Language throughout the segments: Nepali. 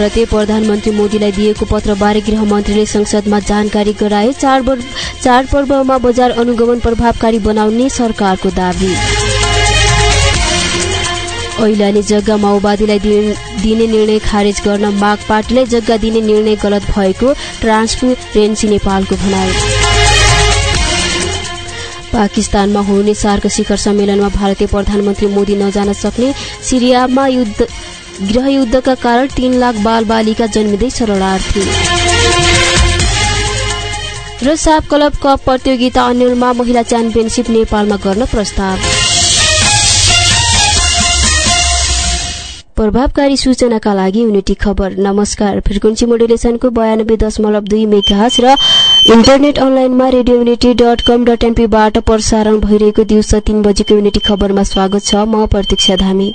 भारतीय प्रधानमन्त्री मोदीलाई दिएको पत्रबारे गृहमन्त्रीले संसदमा जानकारी गराए चाडपर्वमा बजार अनुगमन प्रभावकारी बनाउने सरकारको दावी। ऐलानी जग्गा माओवादीलाई दिने निर्णय खारेज गर्न माग पार्टीलाई जग्गा दिने निर्णय गलत भएको ट्रान्सपेरेन्सी नेपालको भनाई। पाकिस्तानमा हुने सार्क शिखर सम्मेलनमा भारतीय प्रधानमन्त्री मोदी नजान सक्ने सिरियामा युद्ध गृहयुद्धका कारण तीन लाख बाल बालिका जन्मिँदै शरणार्थी। र साप क्लब कप प्रतियोगिता अन्यलमा महिला च्याम्पियनसिप नेपालमा गर्न प्रस्ताव। प्रभावकारी सूचनाका लागि युनिटी खबर। नमस्कार। फ्रिक्वेन्सी मोडुलेसनको बयानब्बे दशमलव दुई मेघास र इन्टरनेट अनलाइनमा Radio Unity dot com dot एनपीबाट प्रसारण भइरहेको दिउँसो तीन बजेको युनिटी खबरमा स्वागत छ। म प्रतीक्षा धामी।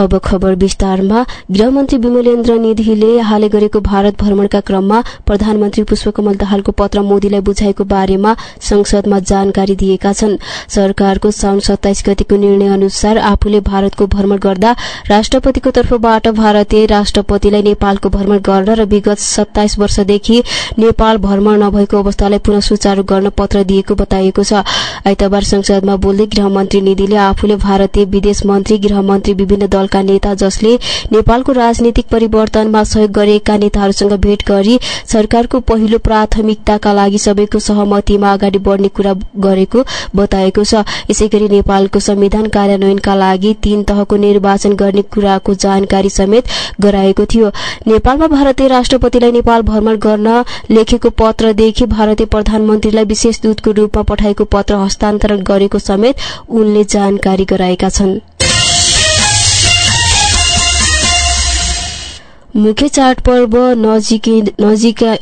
अब खबर विस्तारमा गृहमन्त्री विमलेन्द्र निधिले हालै गरेको भारत भ्रमणका क्रममा प्रधानमन्त्री पुष्पकमल दाहालको पत्र मोदीलाई बुझाएको बारेमा संसदमा जानकारी दिएका छन्। सरकारको साउन सत्ताइस गतिको निर्णय अनुसार आफूले भारतको भ्रमण गर्दा राष्ट्रपतिको तर्फबाट भारतीय राष्ट्रपतिलाई नेपालको भ्रमण गर्न र विगत सत्ताइस वर्षदेखि नेपाल भ्रमण नभएको अवस्थालाई पुनः सुचारू गर्न पत्र दिएको बताइएको छ। आइतबार संसदमा बोल्दै गृहमन्त्री निधिले आफूले भारतीय विदेश मन्त्री गृहमन्त्री विभिन्न दल दलका नेता जसले नेपालको राजनीतिक परिवर्तनमा सहयोग गरेका नेताहरूसँग भेट गरी सरकारको पहिलो प्राथमिकताका लागि सबैको सहमतिमा अगाडि बढ्ने कुरा गरेको बताएको छ। यसैगरी नेपालको संविधान कार्यान्वयनका लागि तीन तहको निर्वाचन गर्ने कुराको जानकारी समेत गराएको थियो। नेपालमा भारतीय राष्ट्रपतिलाई नेपाल भ्रमण गर्न लेखेको पत्रदेखि भारतीय प्रधानमन्त्रीलाई विशेष दूतको रूपमा पठाएको पत्र हस्तान्तरण गरेको समेत उनले जानकारी गराएका छन्। मुख्य चाडपर्व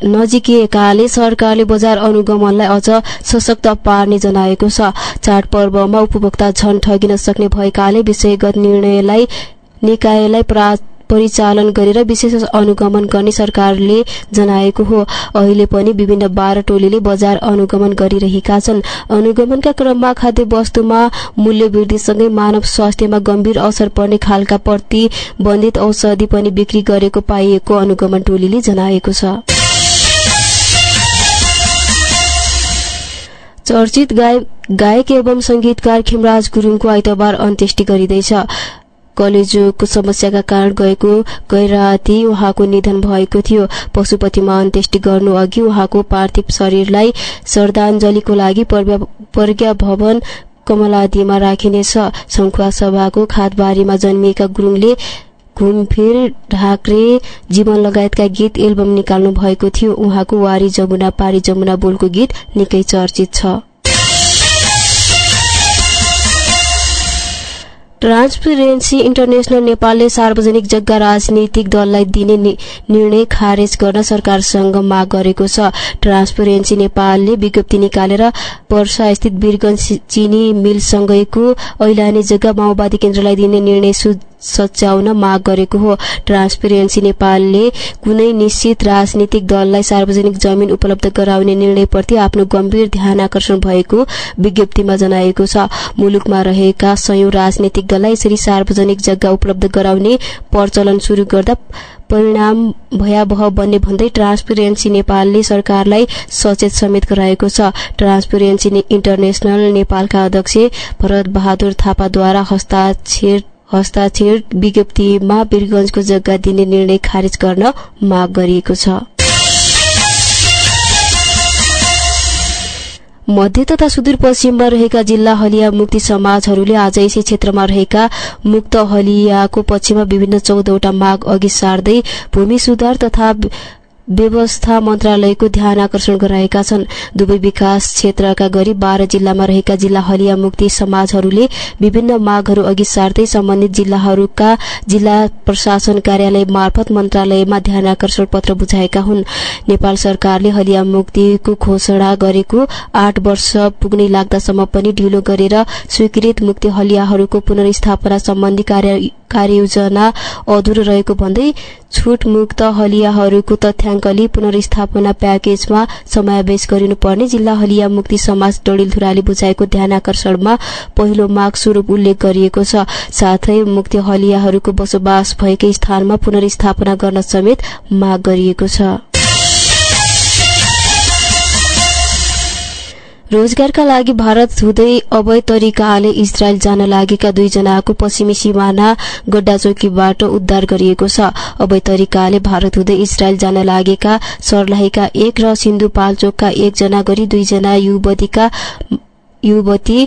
नजिकिएकाले सरकारले बजार अनुगमनलाई अझ सशक्त पार्ने जनाएको छ। चाडपर्वमा उपभोक्ता झन ठगिन सक्ने भएकाले विषयगत निर्णयलाई निकायलाई परिचालन गरेर विशेष अनुगमन गर्ने सरकारले जनाएको हो। अहिले पनि विभिन्न बाह्र टोलीले बजार अनुगमन गरिरहेका छन्। अनुगमनका क्रममा खाद्य वस्तुमा मूल्य वृद्धिसँगै मानव स्वास्थ्यमा गम्भीर असर पर्ने खालका प्रतिबन्धित औषधि पनि बिक्री गरेको पाइएको अनुगमन टोलीले जनाएको छ। चर्चित गायक एवं संगीतकार खिमराज गुरूङको आइतबार अन्त्येष्टि गरिँदैछ। कलेजोको समस्याका कारण गएको गैराती उहाँको निधन भएको थियो। पशुपतिमा अन्त्येष्टि गर्नु अघि उहाँको पार्थिव शरीरलाई श्रद्धाञ्जलीको लागि प्रज्ञा भवन कमलादीमा राखिनेछ। शङ्खुवा सभाको खातबारीमा जन्मिएका गुरुङले घुमफिर ढाक्रे जीवन लगायतका गीत एल्बम निकाल्नु भएको थियो। उहाँको वारी जमुना पारी जमुना बोलको गीत निकै चर्चित छ। ट्रान्सपेरेन्सी इन्टरनेशनल नेपालले सार्वजनिक जग्गा राजनीतिक दललाई दिने निर्णय खारेज गर्न सरकारसँग माग गरेको छ। ट्रान्सपेरेन्सी नेपालले विज्ञप्ति निकालेर वर्षास्थित वीरगंज चिनी मिलसँगैको ऐलानी जग्गा माओवादी केन्द्रलाई दिने निर्णय सच्याउन माग गरेको हो। ट्रान्सपेरेन्सी नेपालले कुनै निश्चित राजनीतिक दललाई सार्वजनिक जमिन उपलब्ध गराउने निर्णयप्रति आफ्नो गम्भीर ध्यान आकर्षण भएको विज्ञप्तिमा जनाएको छ। मुलुकमा रहेका सयौं राजनीतिक दललाई यसरी सार्वजनिक जग्गा उपलब्ध गराउने प्रचलन शुरू गर्दा परिणाम भयावह बन्ने भन्दै ट्रान्सपेरेन्सी नेपालले सरकारलाई सचेत समेत गराएको छ। ट्रान्सपेरेन्सी इन्टरनेशनल नेपालका अध्यक्ष भरत बहादुर थापाद्वारा हस्ताक्षर हस्ताक्षर विज्ञप्तिमा वीरगंजको जग्गा दिने निर्णय खारेज गर्न माग गरिएको छ। मध्य तथा सुदूरपश्चिममा रहेका जिल्ला हलिया मुक्ति समाजहरूले आज यसै क्षेत्रमा रहेका मुक्त हलियाको पक्षमा विभिन्न चौधवटा माग अघि सार्दै भूमि सुधार तथा व्यवस्था मन्त्रालयको ध्यान आकर्षण गराएका छन्। दुवै विकास क्षेत्रका गरी बाह्र जिल्लामा रहेका जिल्ला हलिया मुक्ति समाजहरूले विभिन्न मागहरू अघि सार्दै सम्बन्धित जिल्लाहरूका जिल्ला प्रशासन कार्यालय मार्फत मन्त्रालयमा ध्यान आकर्षण पत्र बुझाएका हुन्। नेपाल सरकारले हलिया मुक्तिको घोषणा गरेको आठ वर्ष पुग्ने लाग्दासम्म पनि ढिलो गरेर स्वीकृत मुक्ति हलियाहरूको पुनर्स्थापना सम्बन्धी कार्ययोजना अधुरो रहेको भन्दै छुटमुक्त हलियाहरूको तथ्याङ्कले पुनर्स्थापना प्याकेजमा समावेश गरिनुपर्ने जिल्ला हलिया मुक्ति समाज डडेलधुराले बुझाएको ध्यान आकर्षणमा पहिलो माग स्वरूप उल्लेख गरिएको छ। साथै मुक्ति हलियाहरूको बसोबास भएकै स्थानमा पुनर्स्थापना गर्न समेत माग गरिएको छ। रोजगारका लागि भारत हुँदै अवैध तरिकाले इजरायल जान लागेका दुईजनाको पश्चिमी सिमाना गड्डाचौकीबाट उद्धार गरिएको छ। अवैध तरिकाले भारत हुँदै इजरायल जान लागेका सर्लाहीका एक र सिन्धुपाल्चोकका एकजना गरी दुईजना युवतीका युवती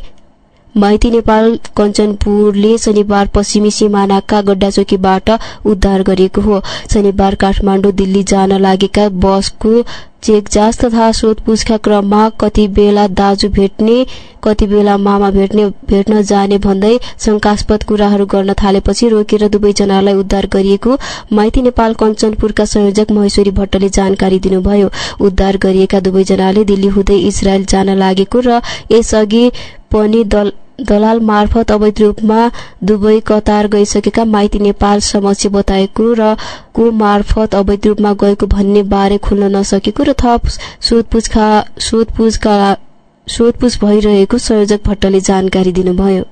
माइती नेपाल कञ्चनपुरले शनिबार पश्चिमी सिमानाका गड्डाचौकीबाट उद्धार गरिएको हो। शनिबार काठमाडौँ दिल्ली जान लागेका बसको चेकजाँच तथा सोधपुछका क्रममा कति बेला दाजु भेट्ने कति बेला मामा भेट्ने भेट्न जाने भन्दै शंकास्पद कुराहरू गर्न थालेपछि रोकेर दुवैजनालाई उद्धार गरिएको माइती नेपाल कञ्चनपुरका संयोजक महेश्वरी भट्टले जानकारी दिनुभयो। उद्धार गरिएका दुवैजनाले दिल्ली हुँदै इजरायल जान लागेको र यसअघि पनि दल दलाल मार्फत अवैध रूपमा दुवै कतार गइसकेका माइती नेपाल समक्ष बताएको र को मार्फत अवैध रूपमा गएको भन्ने बारे खुल्न नसकेको र थप सोधपुछका सोधपुछ भइरहेको संयोजक भट्टले जानकारी दिनुभयो।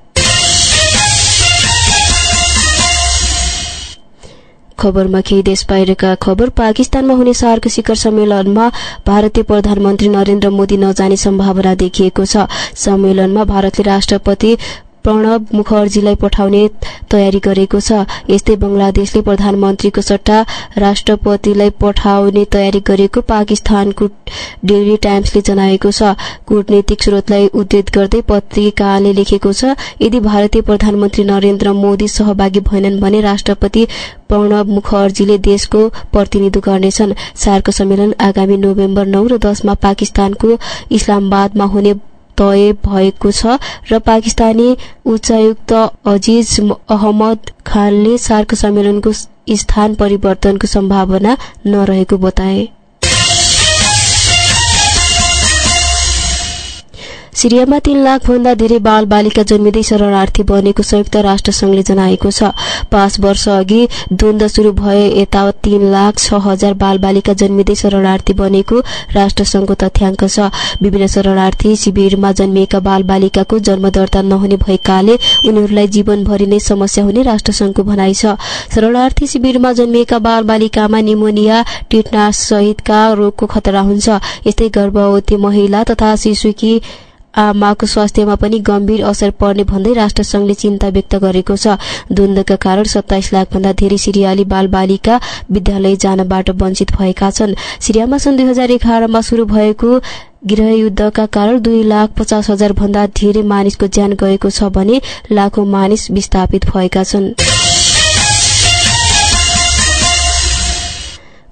खबरमा केही देश बाहिरका खबर? पाकिस्तानमा हुने सार्क शिखर सम्मेलनमा भारतीय प्रधानमन्त्री नरेन्द्र मोदी नजाने सम्भावना देखिएको छ। सम्मेलनमा भारतले राष्ट्रपति प्रणव मुखर्जीलाई पठाउने तयारी गरेको छ। यस्तै बंगलादेशले प्रधानमन्त्रीको सट्टा राष्ट्रपतिलाई पठाउने तयारी गरेको पाकिस्तानको डेली टाइम्सले जनाएको छ। कूटनीतिक स्रोतलाई उद्धृत गर्दै पत्रिकाले लेखेको छ यदि भारतीय प्रधानमन्त्री नरेन्द्र मोदी सहभागी भएनन् भने राष्ट्रपति प्रणव मुखर्जीले देशको प्रतिनिधित्व गर्नेछन्। सार्क सम्मेलन आगामी नोभेम्बर नौ र दसमा पाकिस्तानको इस्लामाबादमा हुने तय भएको छ र पाकिस्तानी उच्चायुक्त अजिज अहमद खानले सार्क सम्मेलनको स्थान परिवर्तनको सम्भावना नरहेको बताए। सिरियामा तीन लाख भन्दा धेरै बाल बालिका जन्मिँदै शरणार्थी बनेको संयुक्त राष्ट्र संघले जनाएको छ। पाँच वर्ष अघि द्वन्द शुरू भए यतावत तीन लाख छ हजार बाल बालिका जन्मिँदै शरणार्थी बनेको राष्ट्र संघको तथ्याङ्क छ। विभिन्न शरणार्थी शिविरमा जन्मिएका बाल बालिकाको जन्म दर्ता नहुने भएकाले उनीहरूलाई जीवनभरि नै समस्या हुने राष्ट्र संघको भनाइ छ। शरणार्थी शिविरमा जन्मिएका बाल बालिकामा निमोनिया टिटनास सहितका रोगको खतरा हुन्छ। यस्तै गर्भवती महिला तथा शिशुकी आमाको स्वास्थ्यमा पनि गम्भीर असर पर्ने भन्दै राष्ट्रसंघले चिन्ता व्यक्त गरेको छ। द्वन्दका कारण सत्ताइस लाखभन्दा धेरै सिरियाली बाल बालिका विद्यालय जानबाट वञ्चित भएका छन्। सिरियामा सन् दुई हजार एघारमा शुरू भएको गृहयुद्धका कारण दुई लाख पचास हजार भन्दा धेरै मानिसको ज्यान गएको छ भने लाखौं मानिस विस्थापित भएका छन्।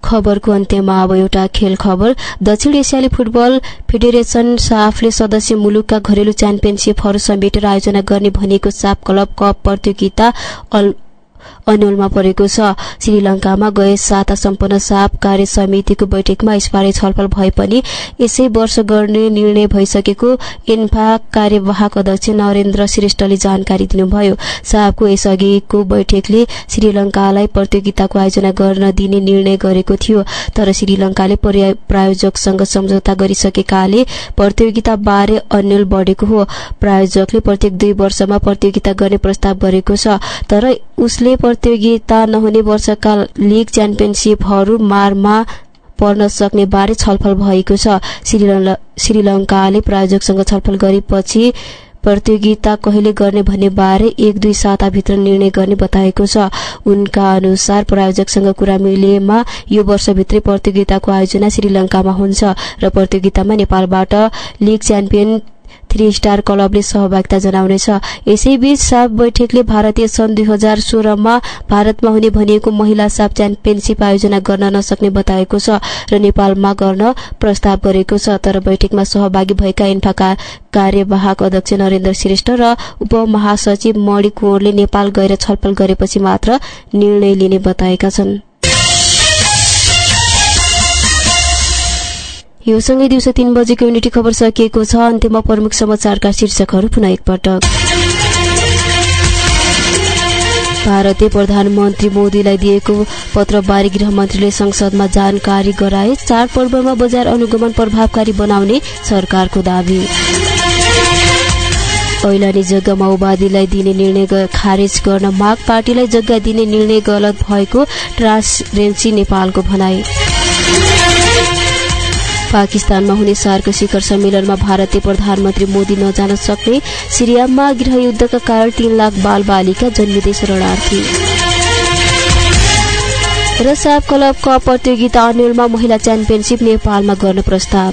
खबरको अन्त्यमा अब एउटा खेल खबर। दक्षिण एसियाली फुटबल फेडरेशन साफले सदस्य मुलुकका घरेलु च्याम्पियनसिपहरू समेटेर आयोजना गर्ने भनेको साफ क्लब कप प्रतियोगिता अन्यलमा परेको छ। श्रीलंकामा गए साता सम्पन्न साप कार्य समितिको बैठकमा यसबारे छलफल भए पनि यसै वर्ष गर्ने निर्णय भइसकेको इन्फा कार्यवाहक अध्यक्ष नरेन्द्र श्रेष्ठले जानकारी दिनुभयो। सापको यसअघिको बैठकले श्रीलंकालाई प्रतियोगिताको आयोजना गर्न दिने निर्णय गरेको थियो तर श्रीलंकाले प्रायोजकसँग सम्झौता गरिसकेकाले प्रतियोगिता बारे अन्यल बढेको हो। प्रायोजकले प्रत्येक दुई वर्षमा प्रतियोगिता गर्ने प्रस्ताव गरेको छ तर उसले प्रतियोगिता नहुने वर्षका लिग च्याम्पियनसिपहरू मारमा पर्न सक्ने बारे छलफल भएको छ। श्रीलंकाले प्रायोजकसँग छलफल गरेपछि प्रतियोगिता कहिले गर्ने भन्ने बारे एक दुई साताभित्र निर्णय गर्ने बताएको छ। उनका अनुसार प्रायोजकसँग कुरा मिलेमा यो वर्षभित्रै प्रतियोगिताको आयोजना श्रीलंकामा हुन्छ र प्रतियोगितामा नेपालबाट लिग च्याम्पियन थ्री स्टार क्लबले सहभागिता जनाउनेछ यसैबीच साप बैठकले भारतीय सन् दुई हजार सोह्रमा भारतमा हुने भनिएको महिला साप च्याम्पियनसिप आयोजना गर्न नसक्ने बताएको छ र नेपालमा गर्न प्रस्ताव गरेको छ तर बैठकमा सहभागी भएका इन्फाका कार्यवाहक अध्यक्ष नरेन्द्र श्रेष्ठ र उपमहासचिव मणि कुँवरले नेपाल गएर छलफल गरेपछि मात्र निर्णय लिने बताएका छन् यो सँगै दिउँसो तीन बजेको युनिटी खबर सकिएको छ। अन्त्यमा प्रमुख समाचारका शीर्षकहरू पुनः एकपटक। भारतीय प्रधानमन्त्री मोदीलाई दिएको पत्रबारे गृहमन्त्रीले संसदमा जानकारी गराए चाडपर्वमा बजार अनुगमन प्रभावकारी बनाउने सरकारको दावी। ऐलानी जग्गा माओवादीलाई दिने निर्णय खारेज गर्न माग पार्टीलाई जग्गा दिने निर्णय गलत भएको ट्रान्सरेन्सी नेपालको भनाई। पाकिस्तानमा हुने सार्क शिखर सम्मेलनमा भारतीय प्रधानमन्त्री मोदी नजान सक्ने सिरियामा गृहयुद्धका कारण तीन लाख बाल बालिका जन्मिँदै शरणार्थी। र साफ क्लब कप प्रतियोगिता अन्यलमा महिला च्याम्पियनसिप नेपालमा गर्न प्रस्ताव।